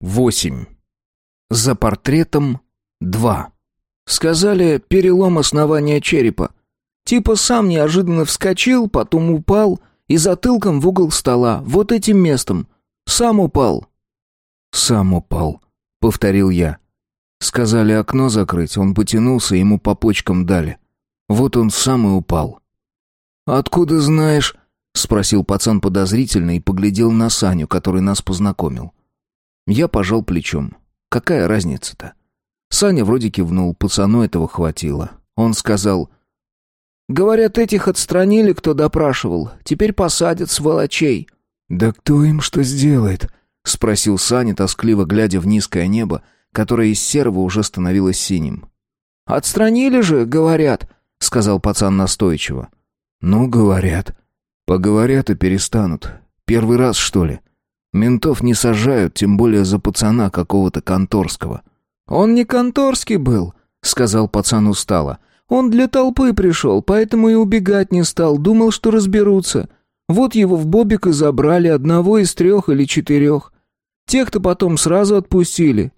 8. За портретом 2. Сказали, перелом основания черепа. Типа сам неожиданно вскочил, потом упал и затылком в угол стола, вот этим местом. Сам упал. «Сам упал», — повторил я. Сказали окно закрыть, он потянулся, ему по почкам дали. Вот он сам и упал. «Откуда знаешь?» — спросил пацан подозрительно и поглядел на Саню, который нас познакомил. Я пожал плечом. Какая разница-то? Саня вроде кивнул, пацану этого хватило. Он сказал... «Говорят, этих отстранили, кто допрашивал. Теперь посадят сволочей». «Да кто им что сделает?» — спросил Саня, тоскливо глядя в низкое небо, которое из серого уже становилось синим. «Отстранили же, говорят», — сказал пацан настойчиво. «Ну, говорят. Поговорят и перестанут. Первый раз, что ли?» Ментов не сажают, тем более за пацана какого-то конторского. «Он не конторский был», — сказал пацан устало. «Он для толпы пришел, поэтому и убегать не стал, думал, что разберутся. Вот его в бобик и забрали, одного из трех или четырех. Тех-то потом сразу отпустили.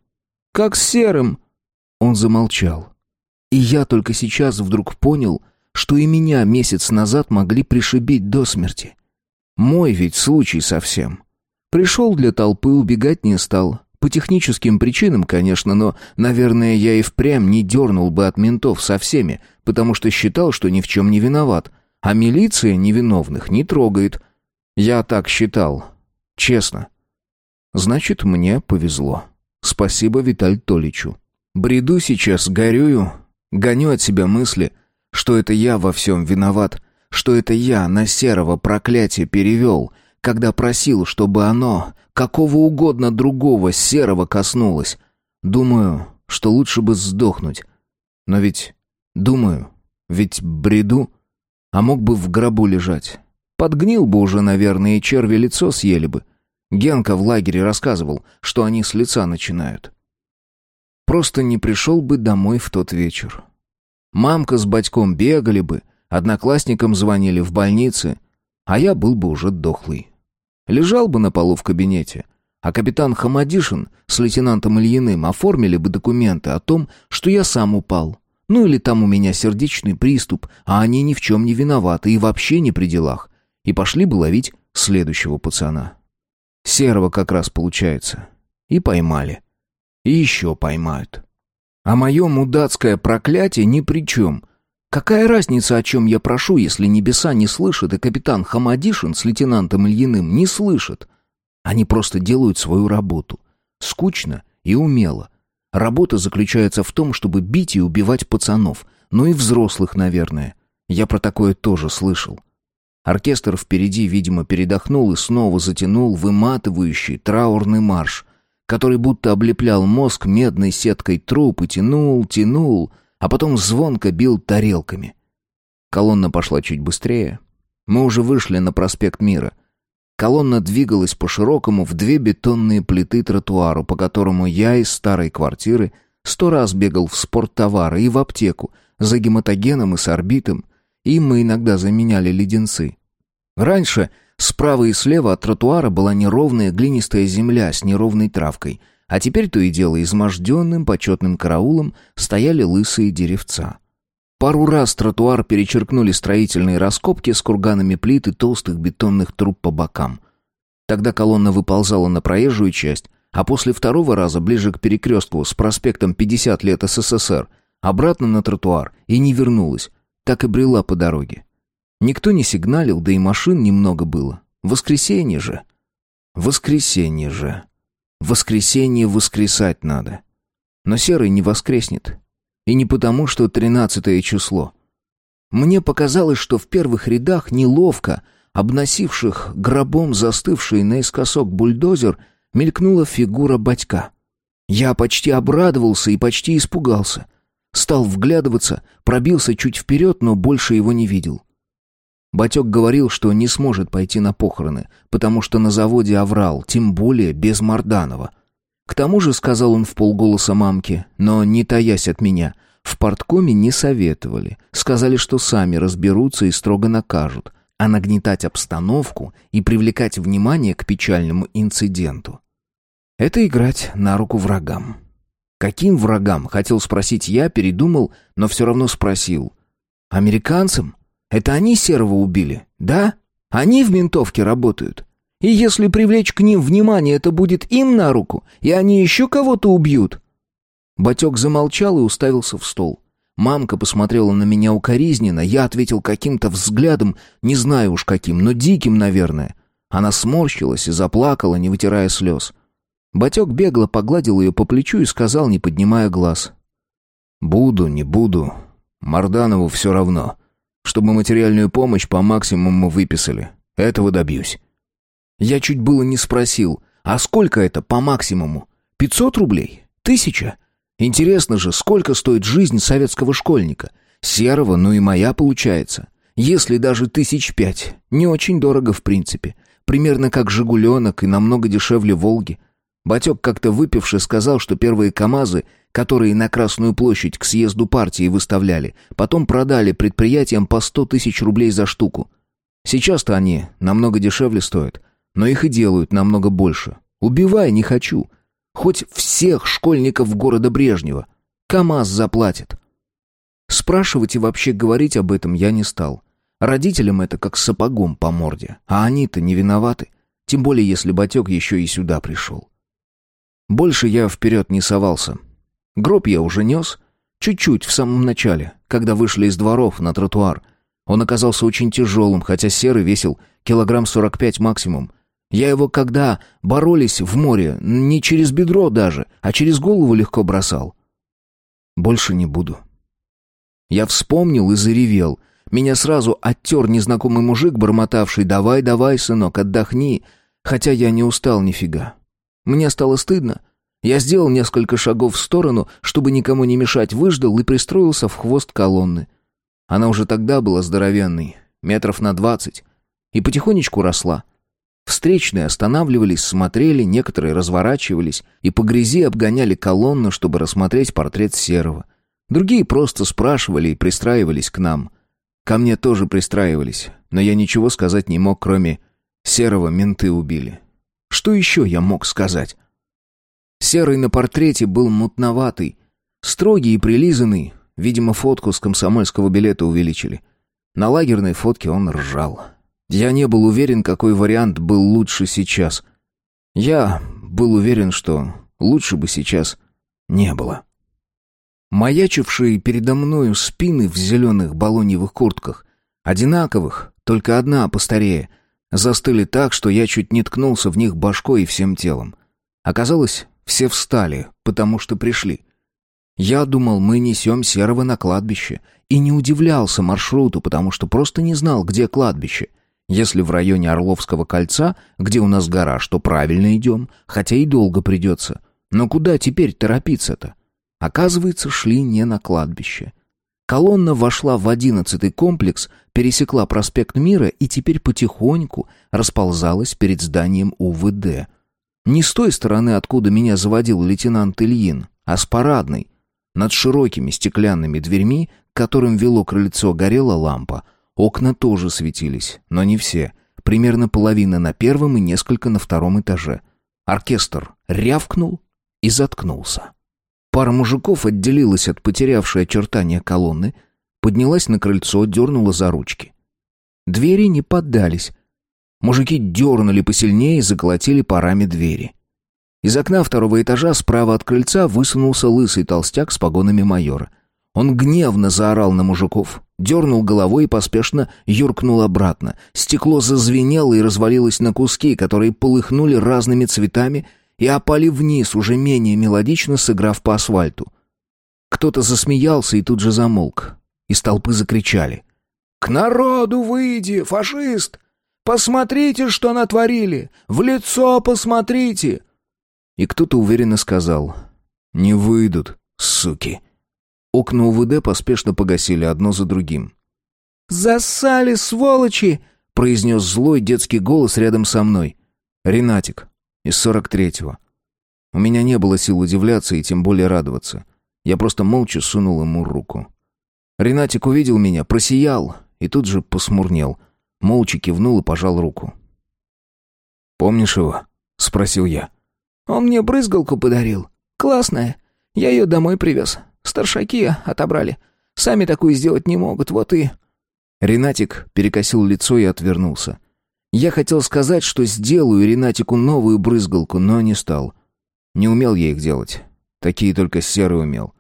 Как с серым». Он замолчал. И я только сейчас вдруг понял, что и меня месяц назад могли пришибить до смерти. Мой ведь случай совсем. Пришел для толпы, убегать не стал. По техническим причинам, конечно, но, наверное, я и впрямь не дернул бы от ментов со всеми, потому что считал, что ни в чем не виноват. А милиция невиновных не трогает. Я так считал. Честно. Значит, мне повезло. Спасибо Виталь Толичу. Бреду сейчас, горюю, гоню от себя мысли, что это я во всем виноват, что это я на серого проклятие перевел — когда просил, чтобы оно какого угодно другого серого коснулось. Думаю, что лучше бы сдохнуть. Но ведь, думаю, ведь бреду, а мог бы в гробу лежать. Подгнил бы уже, наверное, и черви лицо съели бы. Генка в лагере рассказывал, что они с лица начинают. Просто не пришел бы домой в тот вечер. Мамка с батьком бегали бы, одноклассникам звонили в больнице, а я был бы уже дохлый. Лежал бы на полу в кабинете, а капитан Хамадишин с лейтенантом Ильиным оформили бы документы о том, что я сам упал. Ну или там у меня сердечный приступ, а они ни в чем не виноваты и вообще не при делах. И пошли бы ловить следующего пацана. Серого как раз получается. И поймали. И еще поймают. А мое мудацкое проклятие ни при чем. Какая разница, о чем я прошу, если небеса не слышат, и капитан Хамадишин с лейтенантом Ильиным не слышат? Они просто делают свою работу. Скучно и умело. Работа заключается в том, чтобы бить и убивать пацанов. Ну и взрослых, наверное. Я про такое тоже слышал. Оркестр впереди, видимо, передохнул и снова затянул выматывающий траурный марш, который будто облеплял мозг медной сеткой труп и тянул, тянул, а потом звонко бил тарелками. Колонна пошла чуть быстрее. Мы уже вышли на проспект Мира. Колонна двигалась по широкому в две бетонные плиты тротуару, по которому я из старой квартиры сто раз бегал в спорттовары и в аптеку за гематогеном и с орбитом. Им мы иногда заменяли леденцы. Раньше справа и слева от тротуара была неровная глинистая земля с неровной травкой — а теперь то и дело изможденным почетным караулом стояли лысые деревца. Пару раз тротуар перечеркнули строительные раскопки с курганами плит и толстых бетонных труб по бокам. Тогда колонна выползала на проезжую часть, а после второго раза, ближе к перекрестку с проспектом 50 лет СССР, обратно на тротуар и не вернулась, так и брела по дороге. Никто не сигналил, да и машин немного было. Воскресенье же. Воскресенье же. Воскресенье воскресать надо. Но Серый не воскреснет. И не потому, что тринадцатое число. Мне показалось, что в первых рядах неловко, обносивших гробом застывший наискосок бульдозер, мелькнула фигура батька. Я почти обрадовался и почти испугался. Стал вглядываться, пробился чуть вперед, но больше его не видел. Батек говорил, что не сможет пойти на похороны, потому что на заводе оврал, тем более без Марданова. К тому же, сказал он в полголоса мамке, но не таясь от меня, в порткоме не советовали. Сказали, что сами разберутся и строго накажут, а нагнетать обстановку и привлекать внимание к печальному инциденту. Это играть на руку врагам. Каким врагам, хотел спросить я, передумал, но все равно спросил. Американцам? Это они Серого убили, да? Они в ментовке работают. И если привлечь к ним внимание, это будет им на руку, и они еще кого-то убьют. Батек замолчал и уставился в стол. Мамка посмотрела на меня укоризненно, я ответил каким-то взглядом, не знаю уж каким, но диким, наверное. Она сморщилась и заплакала, не вытирая слез. Батек бегло погладил ее по плечу и сказал, не поднимая глаз. «Буду, не буду. Марданову все равно. Чтобы материальную помощь по максимуму выписали. Этого добьюсь». Я чуть было не спросил, а сколько это по максимуму? Пятьсот рублей? Тысяча? Интересно же, сколько стоит жизнь советского школьника? Серого, ну и моя получается. Если даже тысяч пять, не очень дорого в принципе. Примерно как «Жигуленок» и намного дешевле «Волги». Батек как-то выпивший сказал, что первые КАМАЗы, которые на Красную площадь к съезду партии выставляли, потом продали предприятиям по сто тысяч рублей за штуку. Сейчас-то они намного дешевле стоят, но их и делают намного больше. Убивай не хочу. Хоть всех школьников города Брежнева. КАМАЗ заплатит. Спрашивать и вообще говорить об этом я не стал. Родителям это как сапогом по морде, а они-то не виноваты. Тем более, если батек еще и сюда пришел. Больше я вперед не совался. Гроб я уже нес. Чуть-чуть в самом начале, когда вышли из дворов на тротуар. Он оказался очень тяжелым, хотя серый весил килограмм сорок пять максимум. Я его, когда боролись в море, не через бедро даже, а через голову легко бросал. Больше не буду. Я вспомнил и заревел. Меня сразу оттер незнакомый мужик, бормотавший «Давай, давай, сынок, отдохни», хотя я не устал нифига. Мне стало стыдно. Я сделал несколько шагов в сторону, чтобы никому не мешать, выждал и пристроился в хвост колонны. Она уже тогда была здоровенной, метров на двадцать, и потихонечку росла. Встречные останавливались, смотрели, некоторые разворачивались и по грязи обгоняли колонну, чтобы рассмотреть портрет Серого. Другие просто спрашивали и пристраивались к нам. Ко мне тоже пристраивались, но я ничего сказать не мог, кроме «Серого менты убили». Что еще я мог сказать? Серый на портрете был мутноватый, строгий и прилизанный, видимо, фотку с комсомольского билета увеличили. На лагерной фотке он ржал. Я не был уверен, какой вариант был лучше сейчас. Я был уверен, что лучше бы сейчас не было. Маячившие передо мною спины в зеленых балоньевых куртках, одинаковых, только одна постарее, застыли так, что я чуть не ткнулся в них башкой и всем телом. Оказалось, все встали, потому что пришли. Я думал, мы несем серого на кладбище, и не удивлялся маршруту, потому что просто не знал, где кладбище — если в районе Орловского кольца, где у нас гараж, то правильно идем, хотя и долго придется. Но куда теперь торопиться-то? Оказывается, шли не на кладбище. Колонна вошла в одиннадцатый комплекс, пересекла проспект Мира и теперь потихоньку расползалась перед зданием УВД. Не с той стороны, откуда меня заводил лейтенант Ильин, а с парадной. Над широкими стеклянными дверьми, к которым вело крыльцо, горела лампа — Окна тоже светились, но не все. Примерно половина на первом и несколько на втором этаже. Оркестр рявкнул и заткнулся. Пара мужиков отделилась от потерявшей очертания колонны, поднялась на крыльцо, дернула за ручки. Двери не поддались. Мужики дернули посильнее и заколотили парами двери. Из окна второго этажа справа от крыльца высунулся лысый толстяк с погонами майора — он гневно заорал на мужиков, дернул головой и поспешно юркнул обратно. Стекло зазвенело и развалилось на куски, которые полыхнули разными цветами и опали вниз, уже менее мелодично сыграв по асфальту. Кто-то засмеялся и тут же замолк. Из толпы закричали. «К народу выйди, фашист! Посмотрите, что натворили! В лицо посмотрите!» И кто-то уверенно сказал. «Не выйдут, суки!» Окна УВД поспешно погасили одно за другим. «Засали, сволочи!» — произнес злой детский голос рядом со мной. «Ренатик, из сорок третьего». У меня не было сил удивляться и тем более радоваться. Я просто молча сунул ему руку. Ренатик увидел меня, просиял и тут же посмурнел. Молча кивнул и пожал руку. «Помнишь его?» — спросил я. Он мне брызгалку подарил. Классная. Я ее домой привез. Старшаки отобрали. Сами такую сделать не могут, вот и...» Ренатик перекосил лицо и отвернулся. Я хотел сказать, что сделаю Ренатику новую брызгалку, но не стал. Не умел я их делать. Такие только серый умел.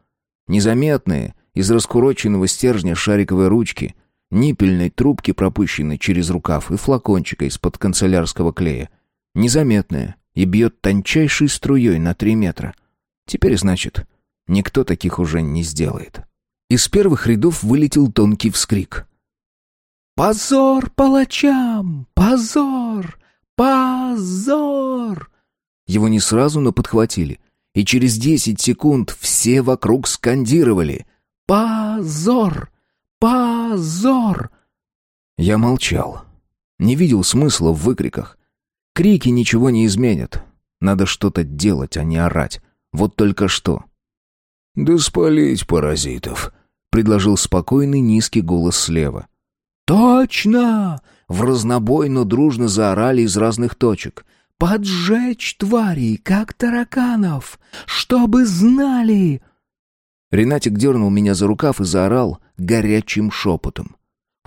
Незаметные, из раскуроченного стержня шариковой ручки, ниппельной трубки, пропущенной через рукав, и флакончика из-под канцелярского клея. Незаметные и бьет тончайшей струей на три метра. Теперь, значит, никто таких уже не сделает. Из первых рядов вылетел тонкий вскрик. «Позор палачам! Позор! Позор!» Его не сразу, но подхватили. И через десять секунд все вокруг скандировали «Позор! Позор!» Я молчал. Не видел смысла в выкриках. Крики ничего не изменят. Надо что-то делать, а не орать. Вот только что. «Да спалить паразитов», — предложил спокойный низкий голос слева. «Точно!» — в разнобой, но дружно заорали из разных точек. «Поджечь тварей, как тараканов! Чтобы знали!» Ренатик дернул меня за рукав и заорал горячим шепотом.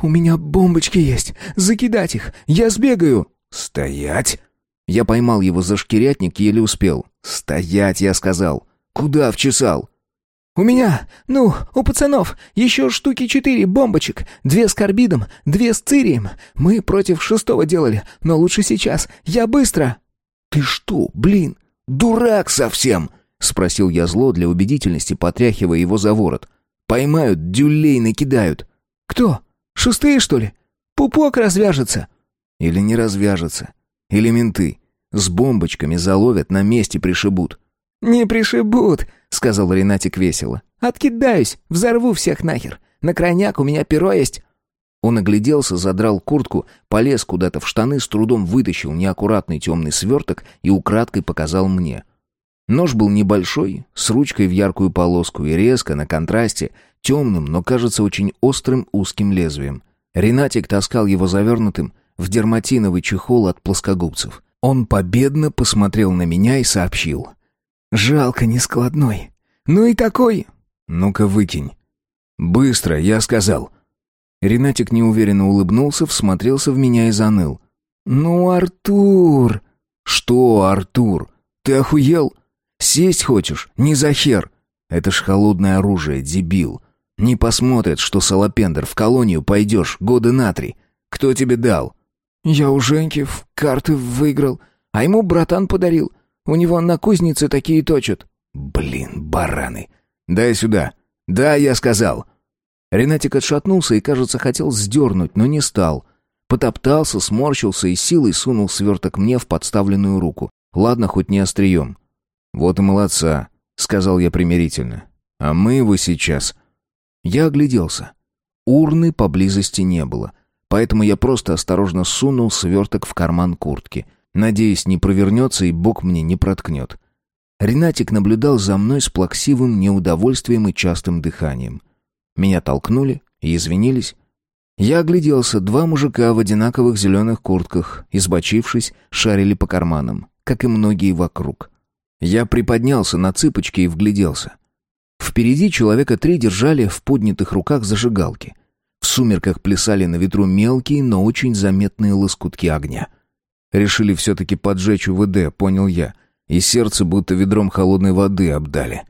«У меня бомбочки есть! Закидать их! Я сбегаю!» «Стоять!» Я поймал его за шкирятник, еле успел. «Стоять!» — я сказал. «Куда вчесал?» «У меня, ну, у пацанов, еще штуки четыре бомбочек. Две с карбидом, две с цирием. Мы против шестого делали, но лучше сейчас. Я быстро!» «Ты что, блин, дурак совсем?» — спросил я зло для убедительности, потряхивая его за ворот. «Поймают, дюлей накидают». «Кто? Шестые, что ли? Пупок развяжется». «Или не развяжется. Или менты. С бомбочками заловят, на месте пришибут». «Не пришибут», — сказал Ренатик весело. «Откидаюсь, взорву всех нахер. На крайняк у меня перо есть». Он огляделся, задрал куртку, полез куда-то в штаны, с трудом вытащил неаккуратный темный сверток и украдкой показал мне. Нож был небольшой, с ручкой в яркую полоску и резко, на контрасте, темным, но, кажется, очень острым узким лезвием. Ренатик таскал его завернутым в дерматиновый чехол от плоскогубцев. Он победно посмотрел на меня и сообщил. «Жалко нескладной. Ну и такой...» «Ну-ка выкинь». «Быстро, я сказал». Ренатик неуверенно улыбнулся, всмотрелся в меня и заныл. «Ну, Артур...» «Что, Артур? Ты охуел? Сесть хочешь? Не за хер. Это ж холодное оружие, дебил. Не посмотрят, что салапендер в колонию пойдешь года на три. Кто тебе дал?» «Я у Женьки в карты выиграл, а ему братан подарил. У него на кузнице такие точат». «Блин, бараны! Дай сюда! Да, я сказал!» Ренатик отшатнулся и, кажется, хотел сдернуть, но не стал. Потоптался, сморщился и силой сунул сверток мне в подставленную руку. Ладно, хоть не острием. «Вот и молодца», — сказал я примирительно. «А мы его сейчас...» Я огляделся. Урны поблизости не было, поэтому я просто осторожно сунул сверток в карман куртки. Надеюсь, не провернется и бок мне не проткнет. Ренатик наблюдал за мной с плаксивым неудовольствием и частым дыханием. Меня толкнули и извинились. Я огляделся, два мужика в одинаковых зеленых куртках, избочившись, шарили по карманам, как и многие вокруг. Я приподнялся на цыпочки и вгляделся. Впереди человека три держали в поднятых руках зажигалки. В сумерках плясали на ветру мелкие, но очень заметные лоскутки огня. Решили все-таки поджечь УВД, понял я, и сердце будто ведром холодной воды обдали.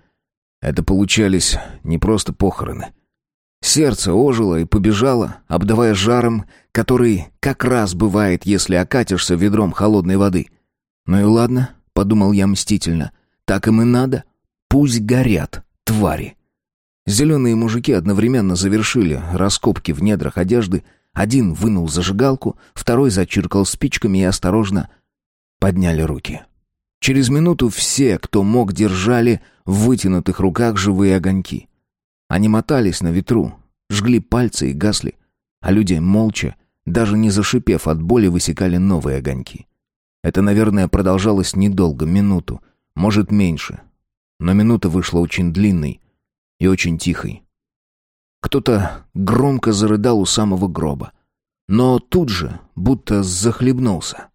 Это получались не просто похороны — Сердце ожило и побежало, обдавая жаром, который как раз бывает, если окатишься ведром холодной воды. «Ну и ладно», — подумал я мстительно, — «так им и надо. Пусть горят, твари». Зеленые мужики одновременно завершили раскопки в недрах одежды. Один вынул зажигалку, второй зачиркал спичками и осторожно подняли руки. Через минуту все, кто мог, держали в вытянутых руках живые огоньки — они мотались на ветру, жгли пальцы и гасли, а люди молча, даже не зашипев от боли, высекали новые огоньки. Это, наверное, продолжалось недолго, минуту, может, меньше. Но минута вышла очень длинной и очень тихой. Кто-то громко зарыдал у самого гроба, но тут же будто захлебнулся.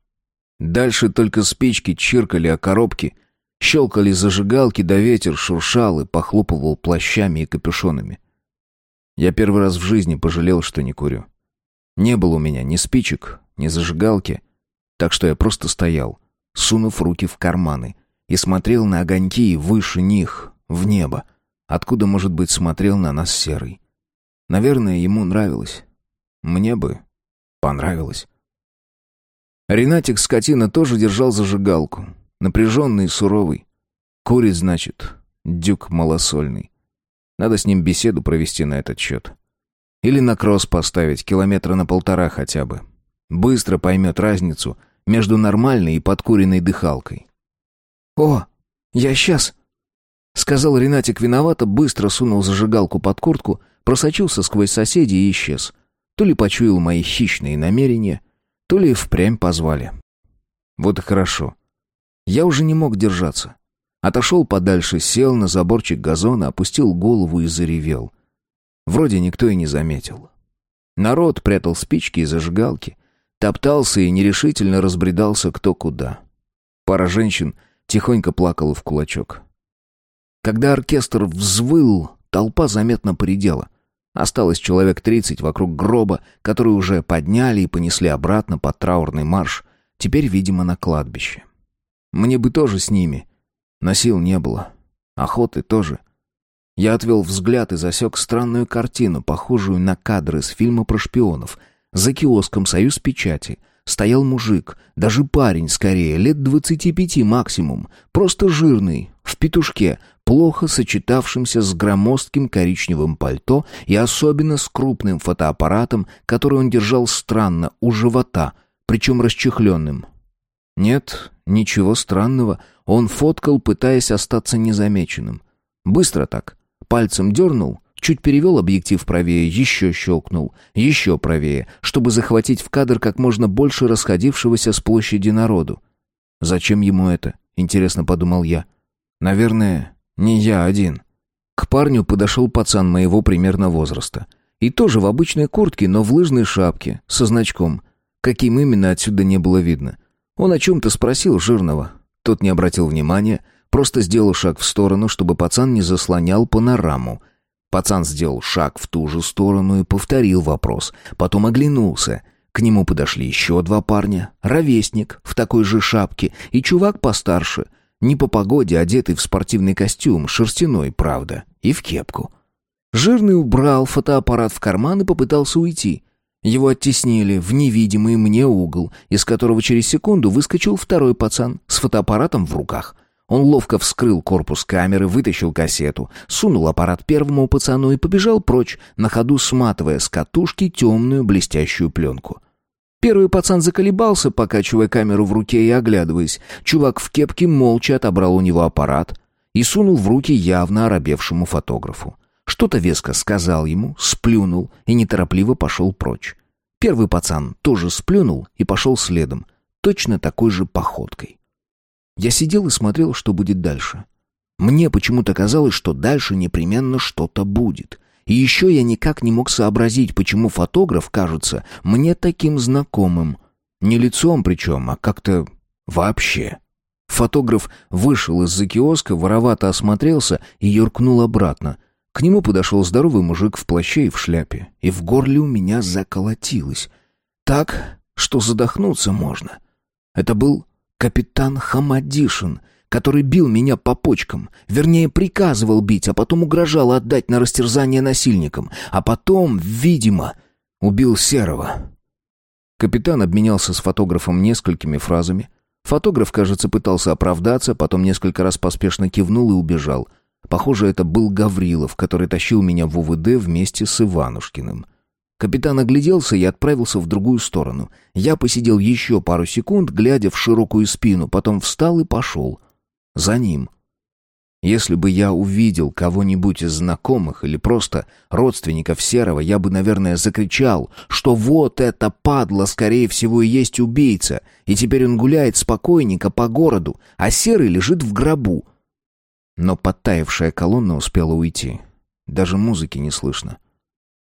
Дальше только спички чиркали о коробки, Щелкали зажигалки, да ветер шуршал и похлопывал плащами и капюшонами. Я первый раз в жизни пожалел, что не курю. Не было у меня ни спичек, ни зажигалки, так что я просто стоял, сунув руки в карманы, и смотрел на огоньки выше них, в небо, откуда, может быть, смотрел на нас серый. Наверное, ему нравилось. Мне бы понравилось. Ренатик, скотина, тоже держал зажигалку. Напряженный и суровый. Курит, значит, дюк малосольный. Надо с ним беседу провести на этот счет. Или на кросс поставить, километра на полтора хотя бы. Быстро поймет разницу между нормальной и подкуренной дыхалкой. «О, я сейчас!» Сказал Ренатик виновато, быстро сунул зажигалку под куртку, просочился сквозь соседей и исчез. То ли почуял мои хищные намерения, то ли впрямь позвали. Вот и хорошо. Я уже не мог держаться. Отошел подальше, сел на заборчик газона, опустил голову и заревел. Вроде никто и не заметил. Народ прятал спички и зажигалки, топтался и нерешительно разбредался кто куда. Пара женщин тихонько плакала в кулачок. Когда оркестр взвыл, толпа заметно поредела. Осталось человек тридцать вокруг гроба, который уже подняли и понесли обратно под траурный марш, теперь, видимо, на кладбище. Мне бы тоже с ними. Но сил не было. Охоты тоже. Я отвел взгляд и засек странную картину, похожую на кадры с фильма про шпионов. За киоском «Союз печати» стоял мужик, даже парень скорее, лет двадцати пяти максимум, просто жирный, петушке, плохо сочетавшимся с громоздким коричневым пальто и особенно с крупным фотоаппаратом, который он держал странно, у живота, причем расчехленным. Нет, ничего странного, он фоткал, пытаясь остаться незамеченным. Быстро так. Пальцем дернул, чуть перевел объектив правее, еще щелкнул, еще правее, чтобы захватить в кадр как можно больше расходившегося с площади народу. Зачем ему это? Интересно подумал я. Наверное, не я один. К парню подошел пацан моего примерно возраста. И тоже в обычной куртке, но в лыжной шапке, со значком. Каким именно отсюда не было видно. Он о чем-то спросил жирного. Тот не обратил внимания, просто сделал шаг в сторону, чтобы пацан не заслонял панораму. Пацан сделал шаг в ту же сторону и повторил вопрос. Потом оглянулся. К нему подошли еще два парня. Ровесник в такой же шапке и чувак постарше. Не по погоде, одетый в спортивный костюм, шерстяной, правда, и в кепку. Жирный убрал фотоаппарат в карман и попытался уйти. Его оттеснили в невидимый мне угол, из которого через секунду выскочил второй пацан с фотоаппаратом в руках. Он ловко вскрыл корпус камеры, вытащил кассету, сунул аппарат первому пацану и побежал прочь, на ходу сматывая с катушки темную блестящую пленку. Первый пацан заколебался, покачивая камеру в руке и оглядываясь. Чувак в кепке молча отобрал у него аппарат и сунул в руки явно оробевшему фотографу. Что-то веско сказал ему, сплюнул и неторопливо пошел прочь. Первый пацан тоже сплюнул и пошел следом, точно такой же походкой. Я сидел и смотрел, что будет дальше. Мне почему-то казалось, что дальше непременно что-то будет. И еще я никак не мог сообразить, почему фотограф кажется мне таким знакомым. Не лицом причем, а как-то вообще. Фотограф вышел из-за киоска, воровато осмотрелся и юркнул обратно — к нему подошел здоровый мужик в плаще и в шляпе, и в горле у меня заколотилось. Так, что задохнуться можно. Это был капитан Хамадишин, который бил меня по почкам, вернее, приказывал бить, а потом угрожал отдать на растерзание насильникам, а потом, видимо, убил Серого. Капитан обменялся с фотографом несколькими фразами. Фотограф, кажется, пытался оправдаться, потом несколько раз поспешно кивнул и убежал — Похоже, это был Гаврилов, который тащил меня в УВД вместе с Иванушкиным. Капитан огляделся и отправился в другую сторону. Я посидел еще пару секунд, глядя в широкую спину, потом встал и пошел. За ним. Если бы я увидел кого-нибудь из знакомых или просто родственников Серого, я бы, наверное, закричал, что вот это падла, скорее всего, и есть убийца, и теперь он гуляет спокойненько по городу, а Серый лежит в гробу, но подтаявшая колонна успела уйти. Даже музыки не слышно.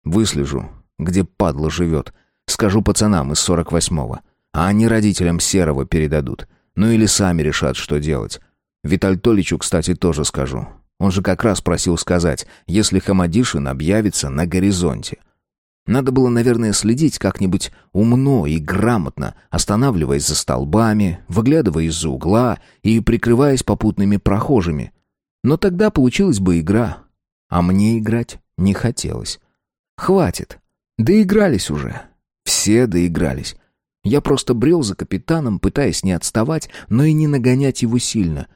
Выслежу, где падла живет. Скажу пацанам из сорок восьмого. А они родителям Серого передадут. Ну или сами решат, что делать. Виталь Толичу, кстати, тоже скажу. Он же как раз просил сказать, если Хамадишин объявится на горизонте. Надо было, наверное, следить как-нибудь умно и грамотно, останавливаясь за столбами, выглядывая из-за угла и прикрываясь попутными прохожими. Но тогда получилась бы игра. А мне играть не хотелось. Хватит. Доигрались уже. Все доигрались. Я просто брел за капитаном, пытаясь не отставать, но и не нагонять его сильно.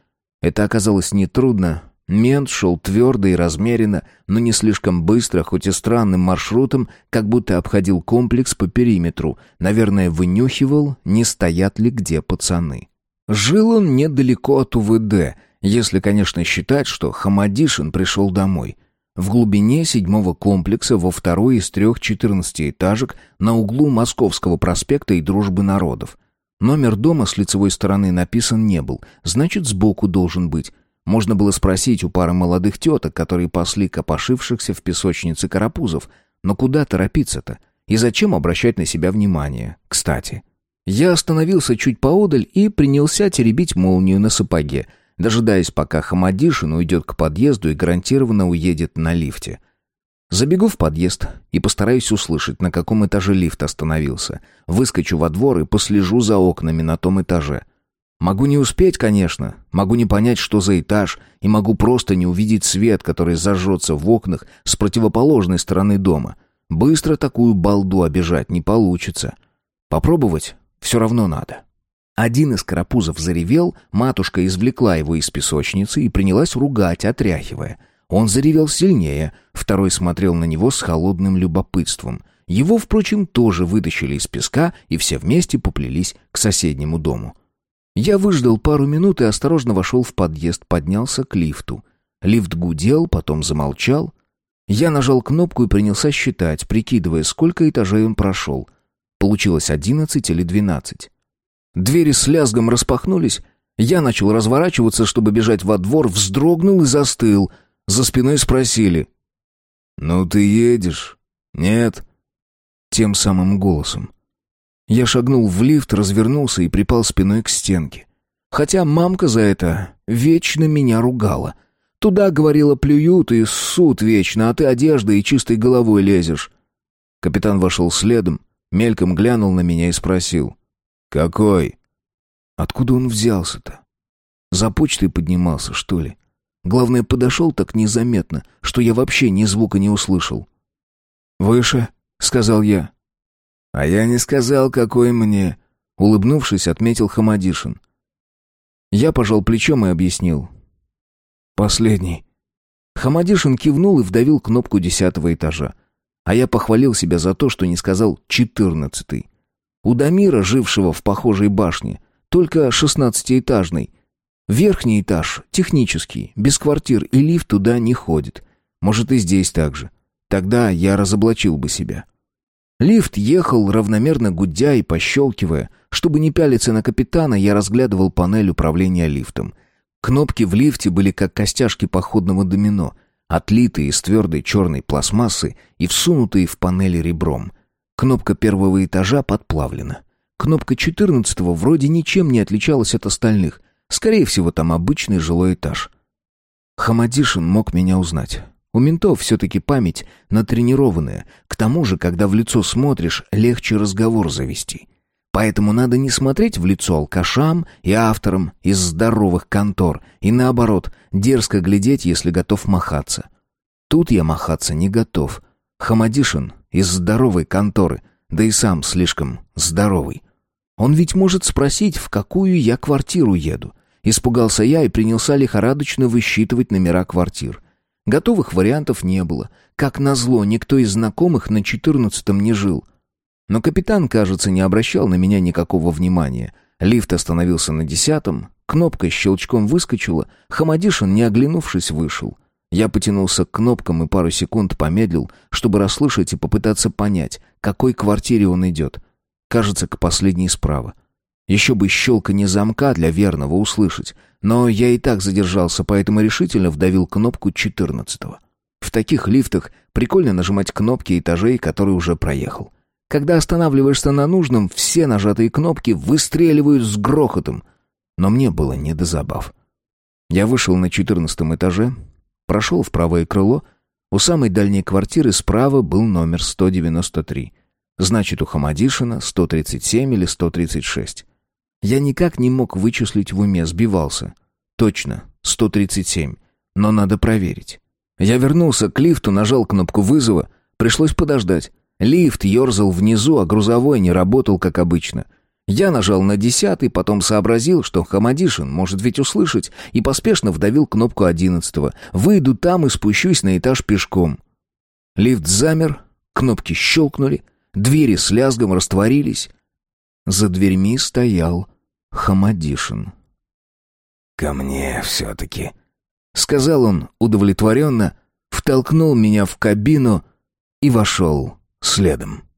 Это оказалось нетрудно, Мент шел твердо и размеренно, но не слишком быстро, хоть и странным маршрутом, как будто обходил комплекс по периметру. Наверное, вынюхивал, не стоят ли где пацаны. Жил он недалеко от УВД, если, конечно, считать, что Хамадишин пришел домой. В глубине седьмого комплекса во второй из трех четырнадцатиэтажек на углу Московского проспекта и Дружбы народов. Номер дома с лицевой стороны написан не был, значит, сбоку должен быть. Можно было спросить у пары молодых теток, которые пасли копошившихся в песочнице карапузов. Но куда торопиться-то? И зачем обращать на себя внимание? Кстати. Я остановился чуть поодаль и принялся теребить молнию на сапоге, дожидаясь, пока Хамадишин уйдет к подъезду и гарантированно уедет на лифте. Забегу в подъезд и постараюсь услышать, на каком этаже лифт остановился. Выскочу во двор и послежу за окнами на том этаже. Могу не успеть, конечно, могу не понять, что за этаж, и могу просто не увидеть свет, который зажжется в окнах с противоположной стороны дома. Быстро такую балду обижать не получится. Попробовать все равно надо. Один из карапузов заревел, матушка извлекла его из песочницы и принялась ругать, отряхивая. Он заревел сильнее, второй смотрел на него с холодным любопытством. Его, впрочем, тоже вытащили из песка, и все вместе поплелись к соседнему дому. Я выждал пару минут и осторожно вошел в подъезд, поднялся к лифту. Лифт гудел, потом замолчал. Я нажал кнопку и принялся считать, прикидывая, сколько этажей он прошел. Получилось одиннадцать или двенадцать. Двери с лязгом распахнулись. Я начал разворачиваться, чтобы бежать во двор, вздрогнул и застыл. За спиной спросили. «Ну ты едешь?» «Нет». Тем самым голосом. Я шагнул в лифт, развернулся и припал спиной к стенке. Хотя мамка за это вечно меня ругала. Туда, говорила, плюют и суд вечно, а ты одеждой и чистой головой лезешь. Капитан вошел следом, мельком глянул на меня и спросил. «Какой?» Откуда он взялся-то? За почтой поднимался, что ли? Главное, подошел так незаметно, что я вообще ни звука не услышал. «Выше», — сказал я. «А я не сказал, какой мне», — улыбнувшись, отметил Хамадишин. Я пожал плечом и объяснил. «Последний». Хамадишин кивнул и вдавил кнопку десятого этажа. А я похвалил себя за то, что не сказал «четырнадцатый». У Дамира, жившего в похожей башне, только шестнадцатиэтажный. Верхний этаж, технический, без квартир, и лифт туда не ходит. Может, и здесь так же. Тогда я разоблачил бы себя. Лифт ехал, равномерно гудя и пощелкивая. Чтобы не пялиться на капитана, я разглядывал панель управления лифтом. Кнопки в лифте были как костяшки походного домино, отлитые из твердой черной пластмассы и всунутые в панели ребром. Кнопка первого этажа подплавлена. Кнопка четырнадцатого вроде ничем не отличалась от остальных. Скорее всего, там обычный жилой этаж. Хамадишин мог меня узнать. У ментов все-таки память натренированная. К тому же, когда в лицо смотришь, легче разговор завести. Поэтому надо не смотреть в лицо алкашам и авторам из здоровых контор, и наоборот, дерзко глядеть, если готов махаться. Тут я махаться не готов. Хамадишин из здоровой конторы, да и сам слишком здоровый. Он ведь может спросить, в какую я квартиру еду. Испугался я и принялся лихорадочно высчитывать номера квартир. Готовых вариантов не было. Как назло, никто из знакомых на четырнадцатом не жил. Но капитан, кажется, не обращал на меня никакого внимания. Лифт остановился на десятом, кнопка щелчком выскочила, Хамадишин, не оглянувшись, вышел. Я потянулся к кнопкам и пару секунд помедлил, чтобы расслышать и попытаться понять, к какой квартире он идет. Кажется, к последней справа. Еще бы щелканье замка для верного услышать. Но я и так задержался, поэтому решительно вдавил кнопку четырнадцатого. В таких лифтах прикольно нажимать кнопки этажей, который уже проехал. Когда останавливаешься на нужном, все нажатые кнопки выстреливают с грохотом. Но мне было не до забав. Я вышел на четырнадцатом этаже, прошел в правое крыло. У самой дальней квартиры справа был номер 193. Значит, у Хамадишина 137 или 136. Я никак не мог вычислить в уме, сбивался. Точно, 137. Но надо проверить. Я вернулся к лифту, нажал кнопку вызова. Пришлось подождать. Лифт ерзал внизу, а грузовой не работал, как обычно. Я нажал на десятый, потом сообразил, что Хамадишин может ведь услышать, и поспешно вдавил кнопку одиннадцатого. Выйду там и спущусь на этаж пешком. Лифт замер, кнопки щелкнули, двери с лязгом растворились. За дверьми стоял Хамадишин. «Ко мне все-таки», — сказал он удовлетворенно, втолкнул меня в кабину и вошел следом.